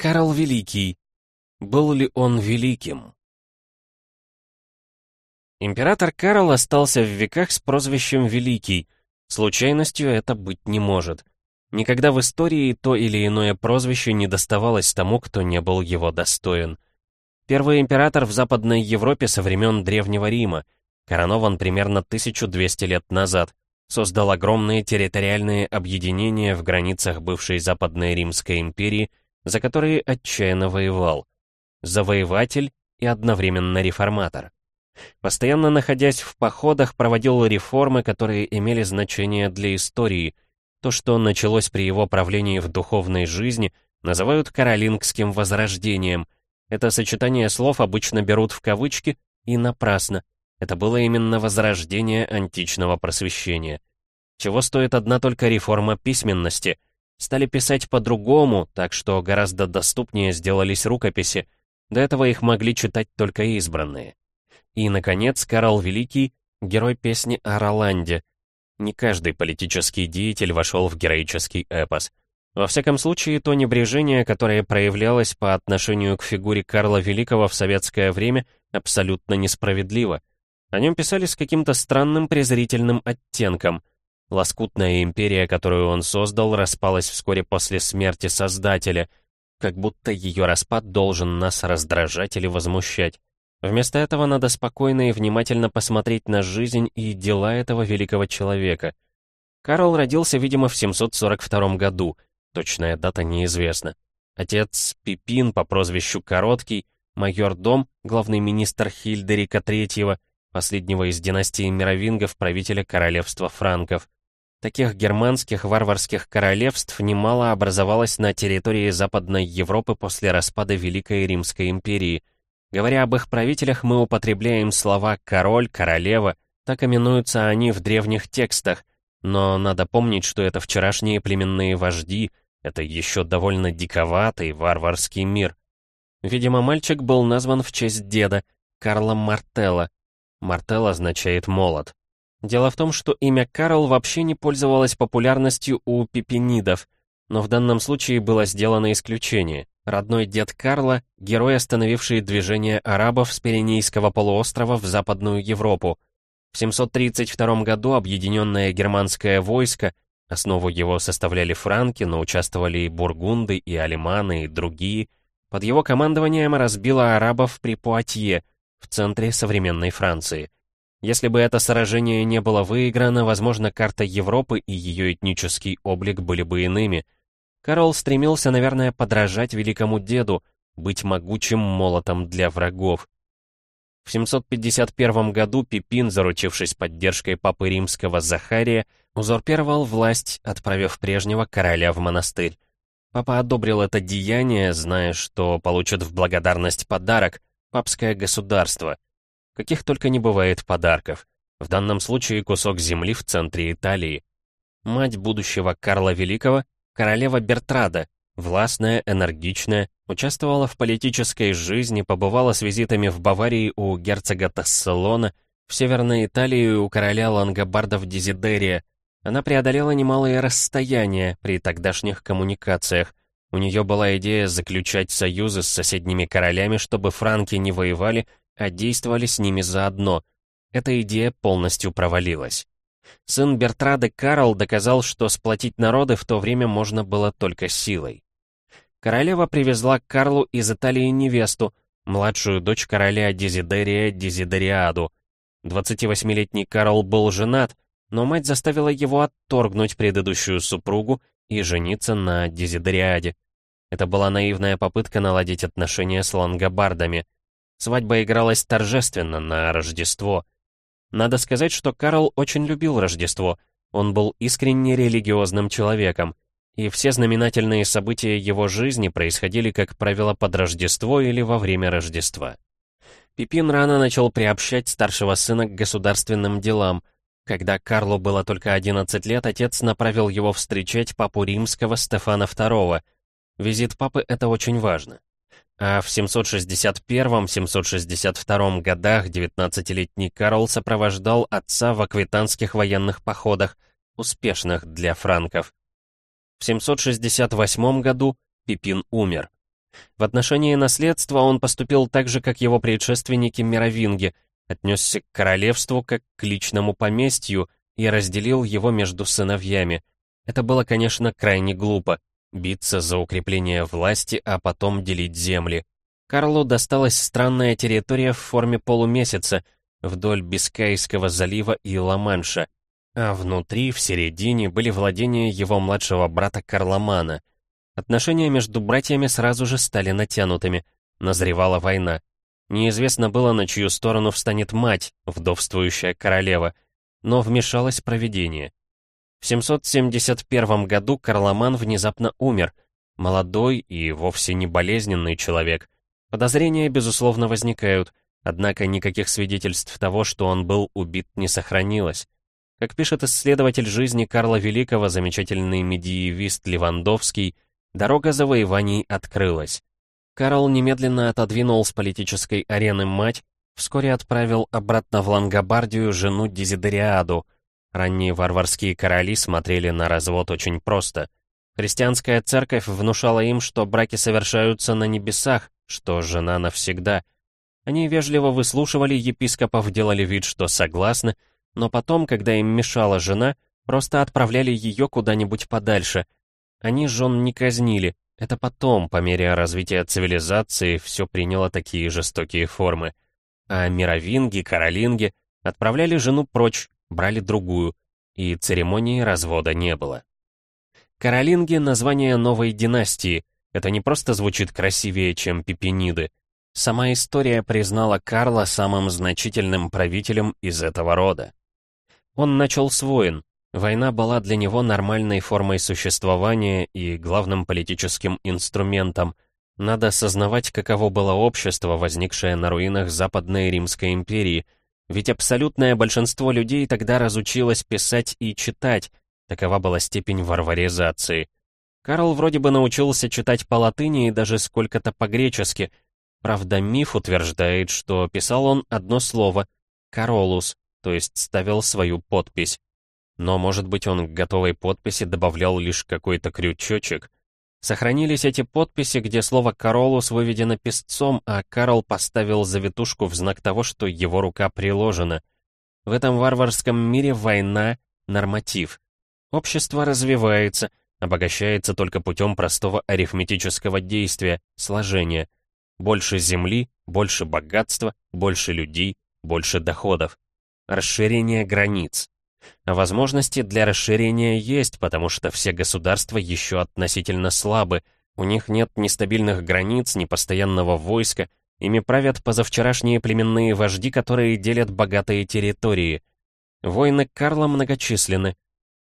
Карл Великий. Был ли он великим? Император Карл остался в веках с прозвищем Великий. Случайностью это быть не может. Никогда в истории то или иное прозвище не доставалось тому, кто не был его достоин. Первый император в Западной Европе со времен Древнего Рима, коронован примерно 1200 лет назад, создал огромные территориальные объединения в границах бывшей Западной Римской империи, за которые отчаянно воевал. Завоеватель и одновременно реформатор. Постоянно находясь в походах, проводил реформы, которые имели значение для истории. То, что началось при его правлении в духовной жизни, называют каролингским возрождением. Это сочетание слов обычно берут в кавычки и напрасно. Это было именно возрождение античного просвещения. Чего стоит одна только реформа письменности. Стали писать по-другому, так что гораздо доступнее сделались рукописи. До этого их могли читать только избранные. И, наконец, Карл Великий — герой песни о Роланде. Не каждый политический деятель вошел в героический эпос. Во всяком случае, то небрежение, которое проявлялось по отношению к фигуре Карла Великого в советское время, абсолютно несправедливо. О нем писали с каким-то странным презрительным оттенком. Лоскутная империя, которую он создал, распалась вскоре после смерти Создателя, как будто ее распад должен нас раздражать или возмущать. Вместо этого надо спокойно и внимательно посмотреть на жизнь и дела этого великого человека. Карл родился, видимо, в 742 году, точная дата неизвестна. Отец Пипин по прозвищу Короткий, майор Дом, главный министр Хильдерика III, последнего из династии мировингов, правителя королевства франков. Таких германских варварских королевств немало образовалось на территории Западной Европы после распада Великой Римской империи – Говоря об их правителях, мы употребляем слова «король», «королева», так именуются они в древних текстах, но надо помнить, что это вчерашние племенные вожди, это еще довольно диковатый варварский мир. Видимо, мальчик был назван в честь деда, Карла Мартелла. Мартелл означает «молот». Дело в том, что имя Карл вообще не пользовалось популярностью у пипенидов, но в данном случае было сделано исключение. Родной дед Карла — герой, остановивший движение арабов с Пиренейского полуострова в Западную Европу. В 732 году объединенное германское войско, основу его составляли франки, но участвовали и бургунды, и алиманы, и другие, под его командованием разбило арабов при Пуатье, в центре современной Франции. Если бы это сражение не было выиграно, возможно, карта Европы и ее этнический облик были бы иными — Карл стремился, наверное, подражать великому деду, быть могучим молотом для врагов. В 751 году Пипин, заручившись поддержкой папы римского Захария, узурпировал власть, отправив прежнего короля в монастырь. Папа одобрил это деяние, зная, что получит в благодарность подарок — папское государство. Каких только не бывает подарков. В данном случае кусок земли в центре Италии. Мать будущего Карла Великого Королева Бертрада, властная, энергичная, участвовала в политической жизни, побывала с визитами в Баварии у герцога Тасселона, в Северной Италии у короля лангобардов Дезидерия. Она преодолела немалые расстояния при тогдашних коммуникациях. У нее была идея заключать союзы с соседними королями, чтобы франки не воевали, а действовали с ними заодно. Эта идея полностью провалилась. Сын Бертрады Карл доказал, что сплотить народы в то время можно было только силой. Королева привезла к Карлу из Италии невесту, младшую дочь короля Дезидерия Дезидериаду. 28-летний Карл был женат, но мать заставила его отторгнуть предыдущую супругу и жениться на Дезидериаде. Это была наивная попытка наладить отношения с лангобардами. Свадьба игралась торжественно на Рождество — надо сказать, что Карл очень любил Рождество. Он был искренне религиозным человеком. И все знаменательные события его жизни происходили, как правило, под Рождество или во время Рождества. Пипин рано начал приобщать старшего сына к государственным делам. Когда Карлу было только 11 лет, отец направил его встречать папу римского Стефана II. Визит папы — это очень важно а в 761-762 годах 19-летний Карл сопровождал отца в аквитанских военных походах, успешных для франков. В 768 году Пипин умер. В отношении наследства он поступил так же, как его предшественники Мировинги, отнесся к королевству как к личному поместью и разделил его между сыновьями. Это было, конечно, крайне глупо — биться за укрепление власти, а потом делить земли. Карлу досталась странная территория в форме полумесяца вдоль Бискайского залива и Ла-Манша, а внутри, в середине, были владения его младшего брата Карломана. Отношения между братьями сразу же стали натянутыми, назревала война. Неизвестно было, на чью сторону встанет мать, вдовствующая королева, но вмешалось провидение. В 771 году Карломан внезапно умер, молодой и вовсе не болезненный человек. Подозрения, безусловно, возникают, однако никаких свидетельств того, что он был убит, не сохранилось. Как пишет исследователь жизни Карла Великого, замечательный медиевист Левандовский, дорога завоеваний открылась. Карл немедленно отодвинул с политической арены мать, вскоре отправил обратно в Лангобардию жену Дезидериаду. Ранние варварские короли смотрели на развод очень просто. Христианская церковь внушала им, что браки совершаются на небесах, что жена навсегда. Они вежливо выслушивали епископов, делали вид, что согласны, но потом, когда им мешала жена, просто отправляли ее куда-нибудь подальше. Они жен не казнили, это потом, по мере развития цивилизации, все приняло такие жестокие формы. А мировинги, каролинги отправляли жену прочь, брали другую, и церемонии развода не было. Каролинги — название новой династии. Это не просто звучит красивее, чем пипениды. Сама история признала Карла самым значительным правителем из этого рода. Он начал с войн. Война была для него нормальной формой существования и главным политическим инструментом. Надо осознавать, каково было общество, возникшее на руинах Западной Римской империи, ведь абсолютное большинство людей тогда разучилось писать и читать, такова была степень варваризации. Карл вроде бы научился читать по латыни и даже сколько-то по-гречески, правда миф утверждает, что писал он одно слово — «королус», то есть ставил свою подпись. Но, может быть, он к готовой подписи добавлял лишь какой-то крючочек. Сохранились эти подписи, где слово «Королус» выведено песцом, а Карл поставил завитушку в знак того, что его рука приложена. В этом варварском мире война — норматив. Общество развивается, обогащается только путем простого арифметического действия, сложения. Больше земли, больше богатства, больше людей, больше доходов расширение границ. А возможности для расширения есть, потому что все государства еще относительно слабы, у них нет ни стабильных границ, ни постоянного войска, ими правят позавчерашние племенные вожди, которые делят богатые территории. Войны Карла многочисленны.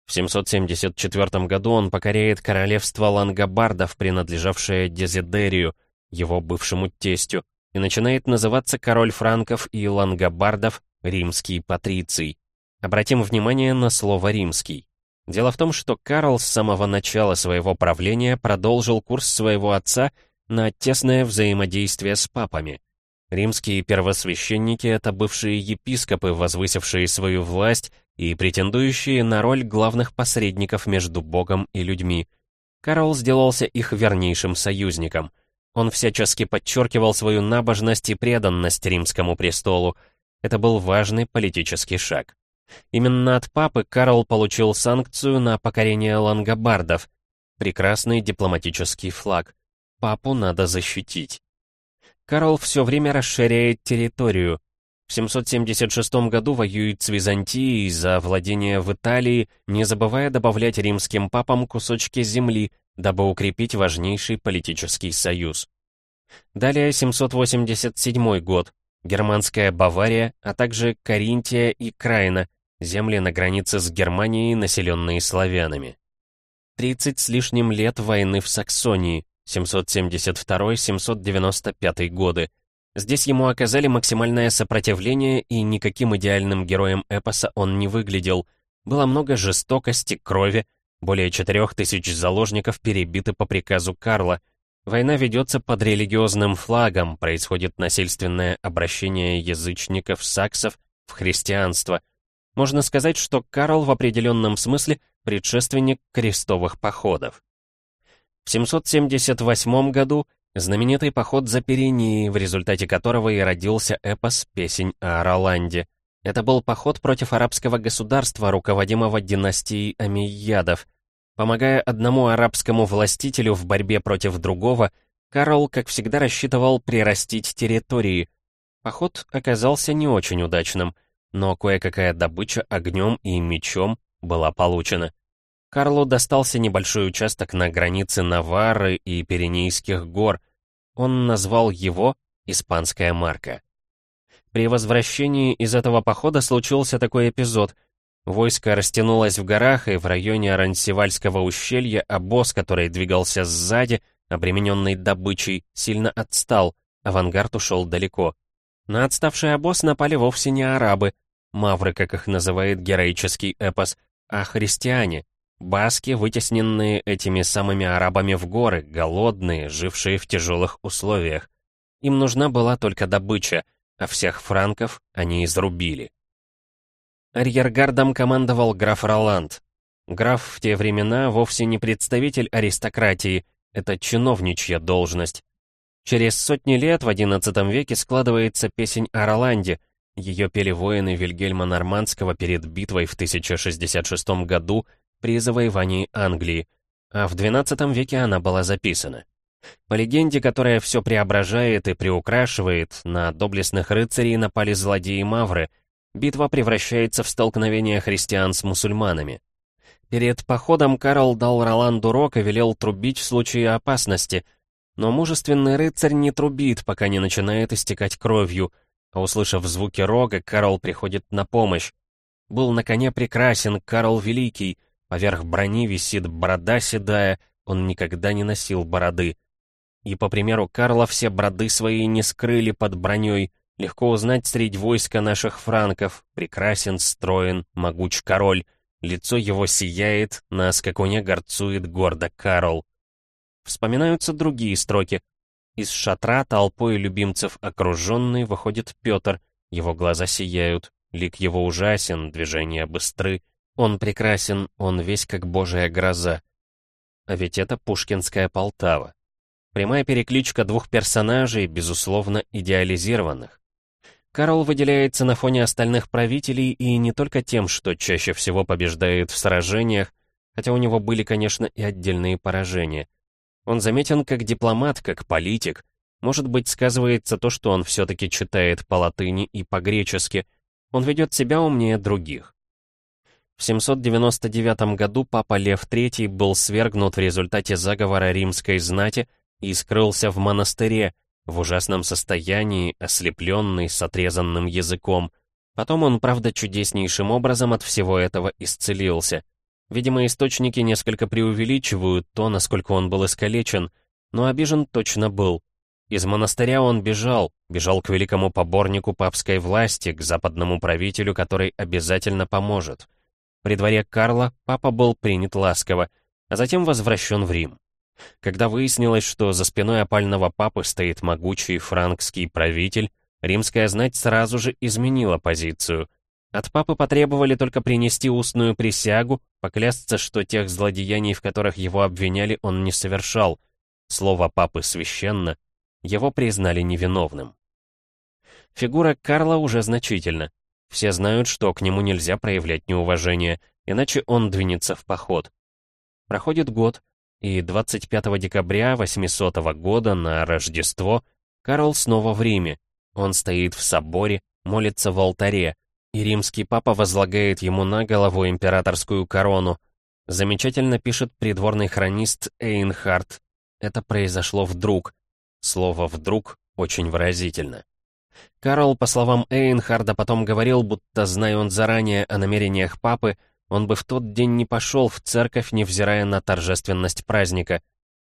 В 774 году он покоряет королевство лангобардов, принадлежавшее Дезидерию, его бывшему тестю, и начинает называться король франков и лангобардов римский патриций. Обратим внимание на слово «римский». Дело в том, что Карл с самого начала своего правления продолжил курс своего отца на тесное взаимодействие с папами. Римские первосвященники — это бывшие епископы, возвысившие свою власть и претендующие на роль главных посредников между Богом и людьми. Карл сделался их вернейшим союзником. Он всячески подчеркивал свою набожность и преданность римскому престолу, это был важный политический шаг. Именно от папы Карл получил санкцию на покорение лангобардов. Прекрасный дипломатический флаг. Папу надо защитить. Карл все время расширяет территорию. В 776 году воюет с Византией за владение в Италии, не забывая добавлять римским папам кусочки земли, дабы укрепить важнейший политический союз. Далее 787 год германская Бавария, а также Каринтия и Крайна, земли на границе с Германией, населенные славянами. 30 с лишним лет войны в Саксонии, 772-795 годы. Здесь ему оказали максимальное сопротивление, и никаким идеальным героем эпоса он не выглядел. Было много жестокости, крови, более 4000 заложников перебиты по приказу Карла, Война ведется под религиозным флагом, происходит насильственное обращение язычников-саксов в христианство. Можно сказать, что Карл в определенном смысле предшественник крестовых походов. В 778 году Знаменитый поход за Пиренеи, в результате которого и родился эпос «Песень о Роланде». Это был поход против арабского государства, руководимого династией Амийядов. Помогая одному арабскому властителю в борьбе против другого, Карл, как всегда, рассчитывал прирастить территории. Поход оказался не очень удачным, но кое-какая добыча огнем и мечом была получена. Карлу достался небольшой участок на границе Навары и Пиренейских гор. Он назвал его «Испанская марка». При возвращении из этого похода случился такой эпизод. Войско растянулось в горах, и в районе Арансевальского ущелья обоз, который двигался сзади, обремененный добычей, сильно отстал, авангард ушел далеко. На отставший обоз напали вовсе не арабы, мавры, как их называет героический эпос, а христиане, Баски, вытесненные этими самыми арабами в горы, голодные, жившие в тяжелых условиях. Им нужна была только добыча, а всех франков они изрубили. Арьергардом командовал граф Роланд. Граф в те времена вовсе не представитель аристократии, это чиновничья должность. Через сотни лет в XI веке складывается песень о Роланде. Ее пели воины Вильгельма Нормандского перед битвой в 1066 году при завоевании Англии, а в XII веке она была записана. По легенде, которая все преображает и приукрашивает, на доблестных рыцарей напали злодеи-мавры, битва превращается в столкновение христиан с мусульманами. Перед походом Карл дал Роланду рог и велел трубить в случае опасности, но мужественный рыцарь не трубит, пока не начинает истекать кровью, а услышав звуки рога, Карл приходит на помощь. Был на коне прекрасен Карл Великий — Поверх брони висит борода седая, он никогда не носил бороды. И, по примеру Карла, все броды свои не скрыли под броней. Легко узнать среди войска наших франков. Прекрасен, строен, могуч король. Лицо его сияет, на скакуне горцует гордо Карл. Вспоминаются другие строки. Из шатра толпой любимцев окруженный выходит Петр. Его глаза сияют, лик его ужасен, движения быстры. Он прекрасен, он весь как божья гроза. А ведь это пушкинская Полтава. Прямая перекличка двух персонажей, безусловно, идеализированных. Карл выделяется на фоне остальных правителей и не только тем, что чаще всего побеждает в сражениях, хотя у него были, конечно, и отдельные поражения. Он заметен как дипломат, как политик. Может быть, сказывается то, что он все-таки читает по латыни и по-гречески. Он ведет себя умнее других. В 799 году папа Лев III был свергнут в результате заговора римской знати и скрылся в монастыре, в ужасном состоянии, ослепленный, с отрезанным языком. Потом он, правда, чудеснейшим образом от всего этого исцелился. Видимо, источники несколько преувеличивают то, насколько он был искалечен, но обижен точно был. Из монастыря он бежал, бежал к великому поборнику папской власти, к западному правителю, который обязательно поможет — при дворе Карла папа был принят ласково, а затем возвращен в Рим. Когда выяснилось, что за спиной опального папы стоит могучий франкский правитель, римская знать сразу же изменила позицию. От папы потребовали только принести устную присягу, поклясться, что тех злодеяний, в которых его обвиняли, он не совершал. Слово папы священно, его признали невиновным. Фигура Карла уже значительна. Все знают, что к нему нельзя проявлять неуважение, иначе он двинется в поход. Проходит год, и 25 декабря 800 года на Рождество Карл снова в Риме. Он стоит в соборе, молится в алтаре, и римский папа возлагает ему на голову императорскую корону. Замечательно пишет придворный хронист Эйнхард. Это произошло вдруг. Слово «вдруг» очень выразительно. Карл, по словам Эйнхарда, потом говорил, будто, зная он заранее о намерениях папы, он бы в тот день не пошел в церковь, невзирая на торжественность праздника.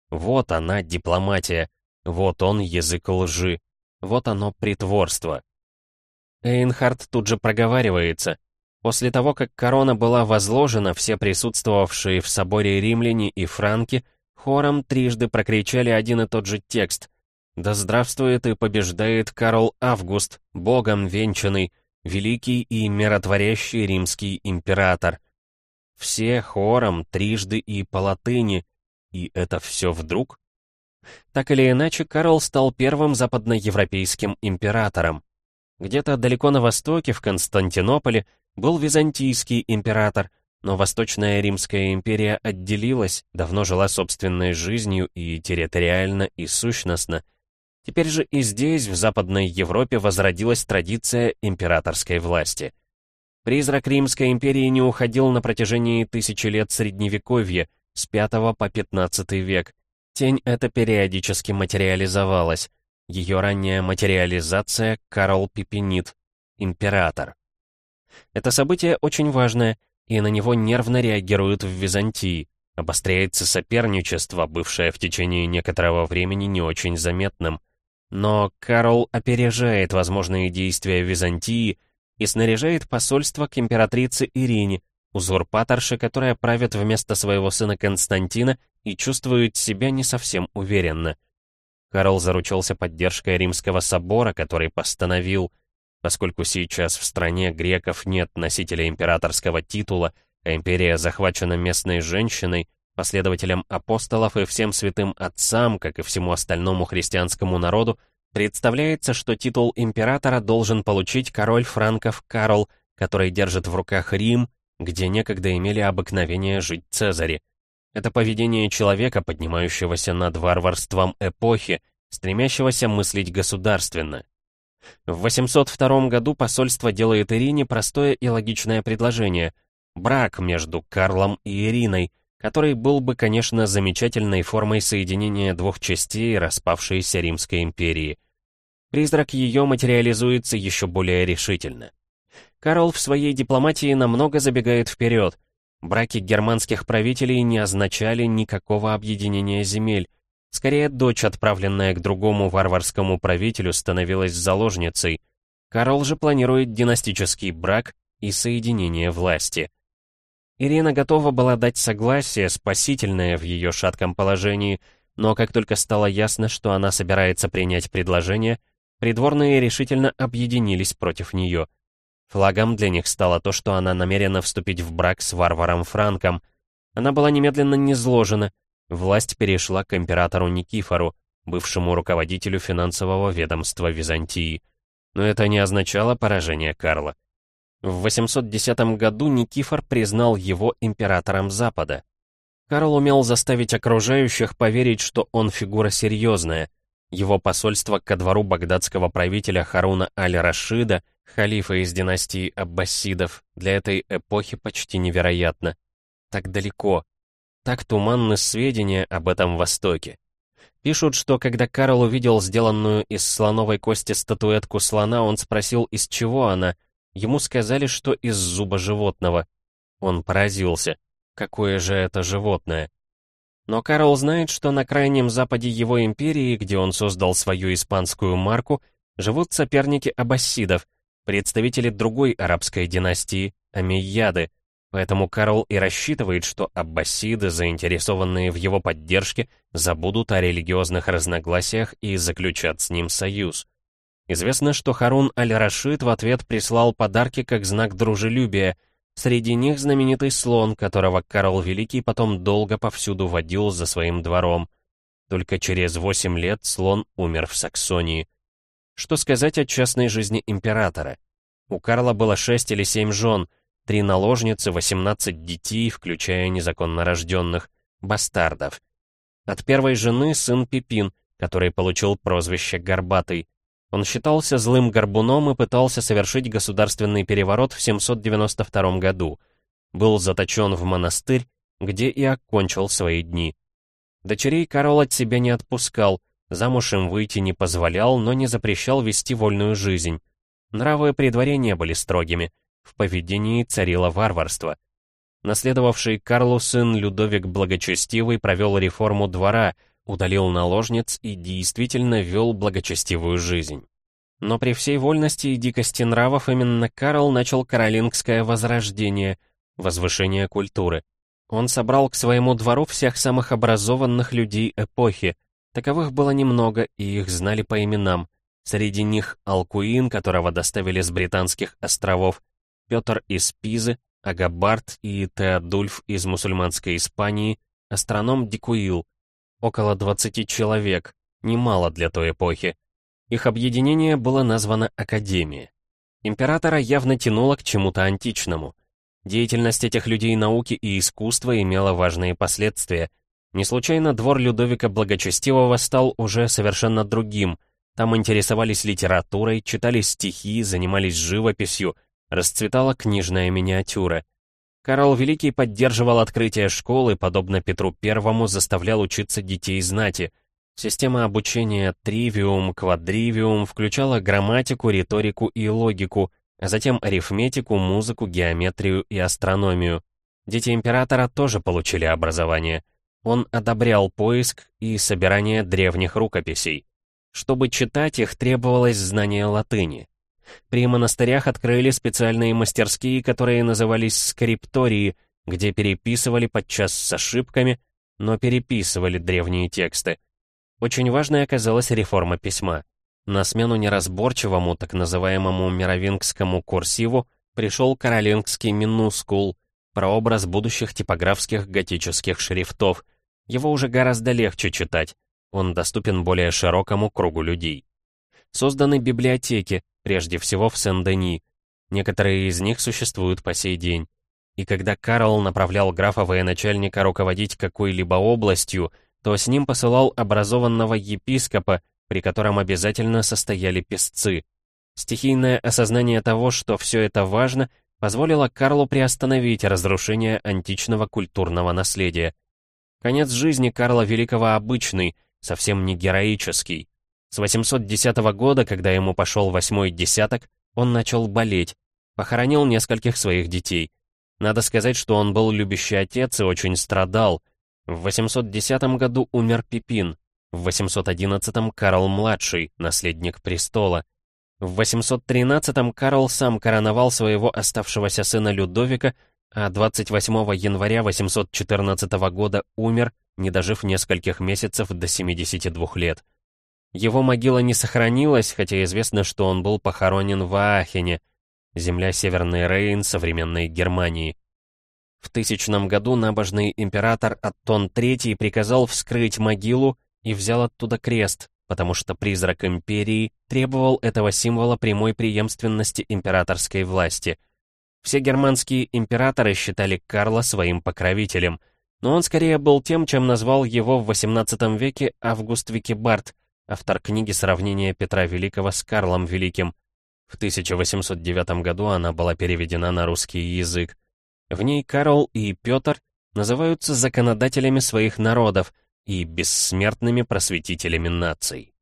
Вот она, дипломатия. Вот он, язык лжи. Вот оно, притворство. Эйнхард тут же проговаривается. После того, как корона была возложена, все присутствовавшие в соборе римляне и франки хором трижды прокричали один и тот же текст — да здравствует и побеждает Карл Август, богом венчанный, великий и миротворящий римский император. Все хором, трижды и по латыни. И это все вдруг? Так или иначе, Карл стал первым западноевропейским императором. Где-то далеко на востоке, в Константинополе, был византийский император, но Восточная Римская империя отделилась, давно жила собственной жизнью и территориально, и сущностно. Теперь же и здесь, в Западной Европе, возродилась традиция императорской власти. Призрак Римской империи не уходил на протяжении тысячи лет Средневековья, с V по XV век. Тень эта периодически материализовалась. Ее ранняя материализация — Карл Пипенит, император. Это событие очень важное, и на него нервно реагируют в Византии. Обостряется соперничество, бывшее в течение некоторого времени не очень заметным. Но Карл опережает возможные действия Византии и снаряжает посольство к императрице Ирине, узурпаторше, которая правит вместо своего сына Константина и чувствует себя не совсем уверенно. Карл заручился поддержкой Римского собора, который постановил, поскольку сейчас в стране греков нет носителя императорского титула, а империя захвачена местной женщиной, последователям апостолов и всем святым отцам, как и всему остальному христианскому народу, представляется, что титул императора должен получить король франков Карл, который держит в руках Рим, где некогда имели обыкновение жить Цезари. Это поведение человека, поднимающегося над варварством эпохи, стремящегося мыслить государственно. В 802 году посольство делает Ирине простое и логичное предложение — брак между Карлом и Ириной, который был бы, конечно, замечательной формой соединения двух частей распавшейся Римской империи. Призрак ее материализуется еще более решительно. Карл в своей дипломатии намного забегает вперед. Браки германских правителей не означали никакого объединения земель. Скорее, дочь, отправленная к другому варварскому правителю, становилась заложницей. Карл же планирует династический брак и соединение власти. Ирина готова была дать согласие, спасительное в ее шатком положении, но как только стало ясно, что она собирается принять предложение, придворные решительно объединились против нее — Флагом для них стало то, что она намерена вступить в брак с варваром Франком. Она была немедленно низложена. Власть перешла к императору Никифору, бывшему руководителю финансового ведомства Византии. Но это не означало поражение Карла. В 810 году Никифор признал его императором Запада. Карл умел заставить окружающих поверить, что он фигура серьезная. Его посольство ко двору багдадского правителя Харуна аль-Рашида — Халифа из династии Аббасидов для этой эпохи почти невероятно. Так далеко. Так туманны сведения об этом Востоке. Пишут, что когда Карл увидел сделанную из слоновой кости статуэтку слона, он спросил, из чего она. Ему сказали, что из зуба животного. Он поразился. Какое же это животное? Но Карл знает, что на крайнем западе его империи, где он создал свою испанскую марку, живут соперники аббасидов, представители другой арабской династии, Амейяды, поэтому Карл и рассчитывает, что аббасиды, заинтересованные в его поддержке, забудут о религиозных разногласиях и заключат с ним союз. Известно, что Харун аль-Рашид в ответ прислал подарки как знак дружелюбия, среди них знаменитый слон, которого Карл Великий потом долго повсюду водил за своим двором. Только через восемь лет слон умер в Саксонии. Что сказать о частной жизни императора? У Карла было шесть или семь жен, три наложницы, 18 детей, включая незаконно рожденных, бастардов. От первой жены сын Пипин, который получил прозвище Горбатый. Он считался злым горбуном и пытался совершить государственный переворот в 792 году. Был заточен в монастырь, где и окончил свои дни. Дочерей Карл от себя не отпускал, Замуж им выйти не позволял, но не запрещал вести вольную жизнь. Нравы при дворе не были строгими, в поведении царило варварство. Наследовавший Карлу сын Людовик Благочестивый провел реформу двора, удалил наложниц и действительно вел благочестивую жизнь. Но при всей вольности и дикости нравов именно Карл начал каролингское возрождение, возвышение культуры. Он собрал к своему двору всех самых образованных людей эпохи, Таковых было немного, и их знали по именам. Среди них Алкуин, которого доставили с британских островов, Петр из Пизы, Агабард и Теодульф из мусульманской Испании, астроном Дикуил. Около 20 человек, немало для той эпохи. Их объединение было названо Академия. Императора явно тянуло к чему-то античному. Деятельность этих людей науки и искусства имела важные последствия. Не случайно двор Людовика Благочестивого стал уже совершенно другим. Там интересовались литературой, читали стихи, занимались живописью, расцветала книжная миниатюра. Карл Великий поддерживал открытие школы, подобно Петру Первому заставлял учиться детей знати. Система обучения тривиум, квадривиум включала грамматику, риторику и логику, а затем арифметику, музыку, геометрию и астрономию. Дети императора тоже получили образование. Он одобрял поиск и собирание древних рукописей. Чтобы читать их, требовалось знание латыни. При монастырях открыли специальные мастерские, которые назывались скриптории, где переписывали подчас с ошибками, но переписывали древние тексты. Очень важной оказалась реформа письма. На смену неразборчивому, так называемому мировингскому курсиву пришел каролингский минускул, прообраз будущих типографских готических шрифтов. Его уже гораздо легче читать, он доступен более широкому кругу людей. Созданы библиотеки, прежде всего в Сен-Дени. Некоторые из них существуют по сей день. И когда Карл направлял графа военачальника руководить какой-либо областью, то с ним посылал образованного епископа, при котором обязательно состояли песцы. Стихийное осознание того, что все это важно, позволило Карлу приостановить разрушение античного культурного наследия. Конец жизни Карла Великого обычный, совсем не героический. С 810 года, когда ему пошел восьмой десяток, он начал болеть, похоронил нескольких своих детей. Надо сказать, что он был любящий отец и очень страдал. В 810 году умер Пипин, в 811 Карл-младший, наследник престола. В 813 Карл сам короновал своего оставшегося сына Людовика, а 28 января 814 года умер, не дожив нескольких месяцев до 72 лет. Его могила не сохранилась, хотя известно, что он был похоронен в Аахене, земля Северный Рейн современной Германии. В тысячном году набожный император Аттон III приказал вскрыть могилу и взял оттуда крест, потому что призрак империи требовал этого символа прямой преемственности императорской власти. Все германские императоры считали Карла своим покровителем, но он скорее был тем, чем назвал его в XVIII веке Август Викибард, автор книги «Сравнение Петра Великого с Карлом Великим». В 1809 году она была переведена на русский язык. В ней Карл и Петр называются законодателями своих народов и бессмертными просветителями наций.